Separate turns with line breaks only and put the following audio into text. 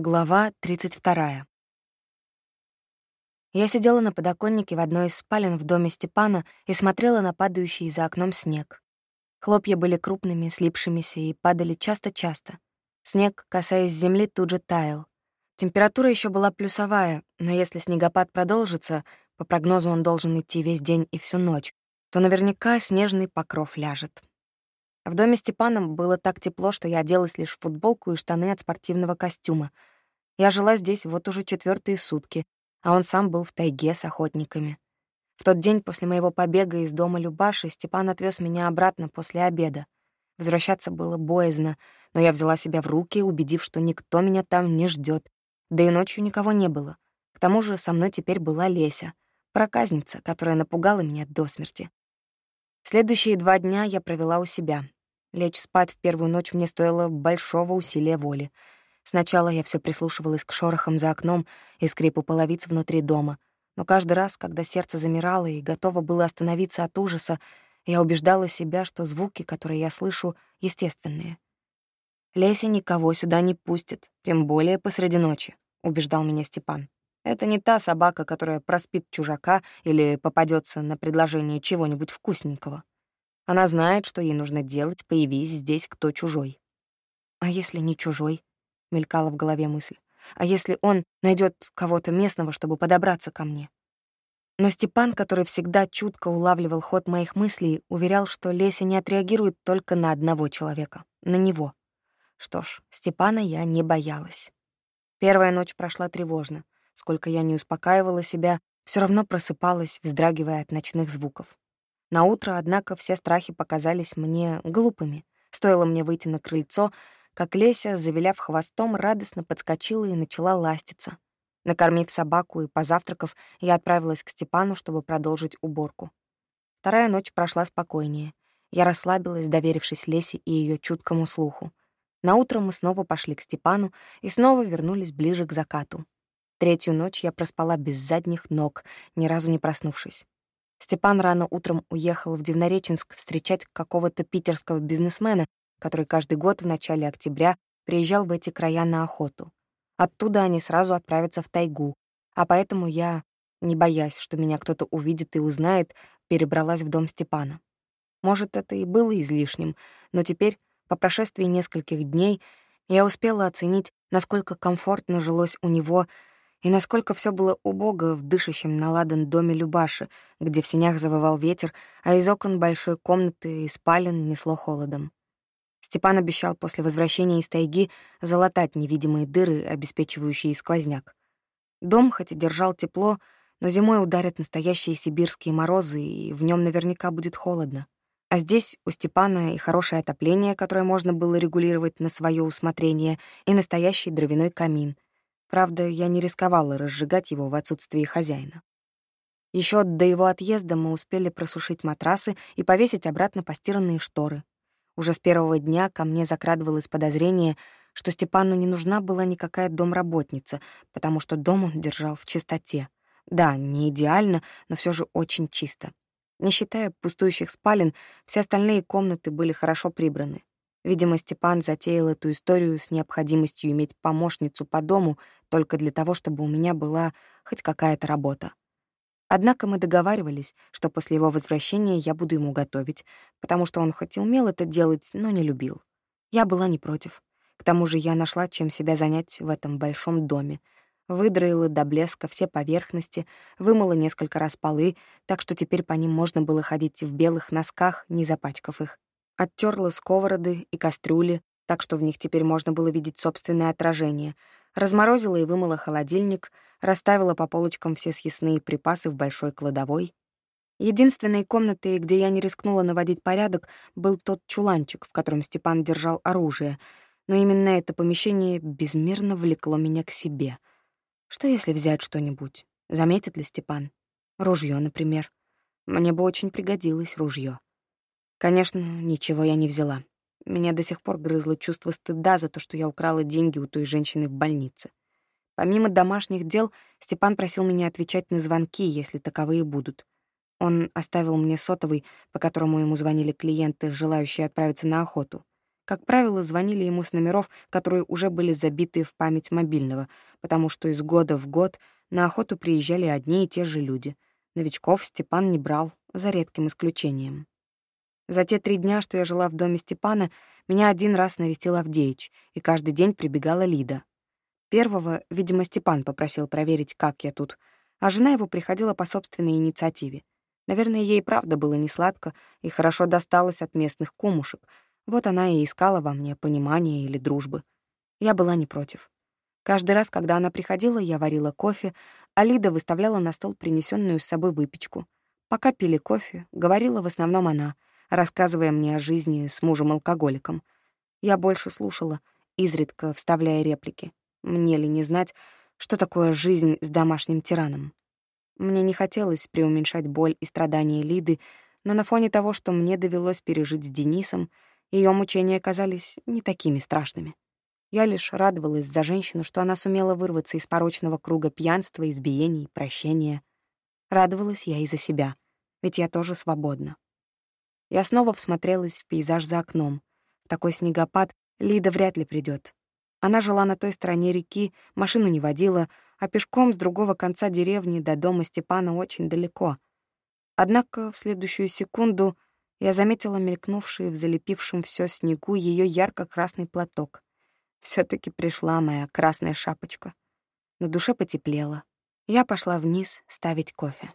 Глава 32. Я сидела на подоконнике в одной из спален в доме Степана и смотрела на падающий за окном снег. Хлопья были крупными, слипшимися и падали часто-часто. Снег, касаясь земли, тут же таял. Температура еще была плюсовая, но если снегопад продолжится, по прогнозу он должен идти весь день и всю ночь, то наверняка снежный покров ляжет. В доме Степана было так тепло, что я оделась лишь в футболку и штаны от спортивного костюма. Я жила здесь вот уже четвертые сутки, а он сам был в тайге с охотниками. В тот день после моего побега из дома Любаши Степан отвез меня обратно после обеда. Возвращаться было боязно, но я взяла себя в руки, убедив, что никто меня там не ждет, да и ночью никого не было. К тому же со мной теперь была Леся, проказница, которая напугала меня до смерти. Следующие два дня я провела у себя, Лечь спать в первую ночь мне стоило большого усилия воли. Сначала я все прислушивалась к шорохам за окном и скрипу половиц внутри дома, но каждый раз, когда сердце замирало и готово было остановиться от ужаса, я убеждала себя, что звуки, которые я слышу, естественные. «Леся никого сюда не пустит, тем более посреди ночи», — убеждал меня Степан. «Это не та собака, которая проспит чужака или попадется на предложение чего-нибудь вкусненького. Она знает, что ей нужно делать, появись здесь кто чужой. «А если не чужой?» — мелькала в голове мысль. «А если он найдет кого-то местного, чтобы подобраться ко мне?» Но Степан, который всегда чутко улавливал ход моих мыслей, уверял, что Леся не отреагирует только на одного человека, на него. Что ж, Степана я не боялась. Первая ночь прошла тревожно. Сколько я не успокаивала себя, все равно просыпалась, вздрагивая от ночных звуков. На утро, однако, все страхи показались мне глупыми. Стоило мне выйти на крыльцо, как Леся, завиляв хвостом, радостно подскочила и начала ластиться. Накормив собаку и позавтракав, я отправилась к Степану, чтобы продолжить уборку. Вторая ночь прошла спокойнее. Я расслабилась, доверившись Лесе и ее чуткому слуху. На утро мы снова пошли к Степану и снова вернулись ближе к закату. Третью ночь я проспала без задних ног, ни разу не проснувшись. Степан рано утром уехал в Дивнореченск встречать какого-то питерского бизнесмена, который каждый год в начале октября приезжал в эти края на охоту. Оттуда они сразу отправятся в тайгу, а поэтому я, не боясь, что меня кто-то увидит и узнает, перебралась в дом Степана. Может, это и было излишним, но теперь, по прошествии нескольких дней, я успела оценить, насколько комфортно жилось у него и насколько все было убого в дышащем на ладан доме Любаши, где в синях завывал ветер, а из окон большой комнаты и спален несло холодом. Степан обещал после возвращения из тайги залатать невидимые дыры, обеспечивающие сквозняк. Дом хоть и держал тепло, но зимой ударят настоящие сибирские морозы, и в нем наверняка будет холодно. А здесь у Степана и хорошее отопление, которое можно было регулировать на свое усмотрение, и настоящий дровяной камин — Правда, я не рисковала разжигать его в отсутствии хозяина. Еще до его отъезда мы успели просушить матрасы и повесить обратно постиранные шторы. Уже с первого дня ко мне закрадывалось подозрение, что Степану не нужна была никакая домработница, потому что дом он держал в чистоте. Да, не идеально, но все же очень чисто. Не считая пустующих спален, все остальные комнаты были хорошо прибраны. Видимо, Степан затеял эту историю с необходимостью иметь помощницу по дому только для того, чтобы у меня была хоть какая-то работа. Однако мы договаривались, что после его возвращения я буду ему готовить, потому что он хоть и умел это делать, но не любил. Я была не против. К тому же я нашла, чем себя занять в этом большом доме. Выдроила до блеска все поверхности, вымыла несколько раз полы, так что теперь по ним можно было ходить в белых носках, не запачкав их. Оттерла сковороды и кастрюли, так что в них теперь можно было видеть собственное отражение. Разморозила и вымыла холодильник, расставила по полочкам все съестные припасы в большой кладовой. Единственной комнатой, где я не рискнула наводить порядок, был тот чуланчик, в котором Степан держал оружие, но именно это помещение безмерно влекло меня к себе. Что если взять что-нибудь? Заметит ли Степан? Ружье, например. Мне бы очень пригодилось ружье. Конечно, ничего я не взяла. Меня до сих пор грызло чувство стыда за то, что я украла деньги у той женщины в больнице. Помимо домашних дел, Степан просил меня отвечать на звонки, если таковые будут. Он оставил мне сотовый, по которому ему звонили клиенты, желающие отправиться на охоту. как правило, звонили ему с номеров, которые уже были забиты в память мобильного, потому что из года в год на охоту приезжали одни и те же люди. Новичков Степан не брал, за редким исключением. За те три дня, что я жила в доме Степана, меня один раз навестил Авдеич, и каждый день прибегала Лида. Первого, видимо, Степан попросил проверить, как я тут, а жена его приходила по собственной инициативе. Наверное, ей правда было несладко и хорошо досталось от местных кумушек. Вот она и искала во мне понимания или дружбы. Я была не против. Каждый раз, когда она приходила, я варила кофе, а Лида выставляла на стол принесенную с собой выпечку. Пока пили кофе, говорила в основном она, рассказывая мне о жизни с мужем-алкоголиком. Я больше слушала, изредка вставляя реплики. Мне ли не знать, что такое жизнь с домашним тираном? Мне не хотелось преуменьшать боль и страдания Лиды, но на фоне того, что мне довелось пережить с Денисом, ее мучения казались не такими страшными. Я лишь радовалась за женщину, что она сумела вырваться из порочного круга пьянства, избиений, прощения. Радовалась я и за себя, ведь я тоже свободна. Я снова всмотрелась в пейзаж за окном. В такой снегопад Лида вряд ли придет. Она жила на той стороне реки, машину не водила, а пешком с другого конца деревни до дома Степана очень далеко. Однако в следующую секунду я заметила мелькнувший в залепившем все снегу ее ярко-красный платок. все таки пришла моя красная шапочка. На душе потеплело. Я пошла вниз ставить кофе.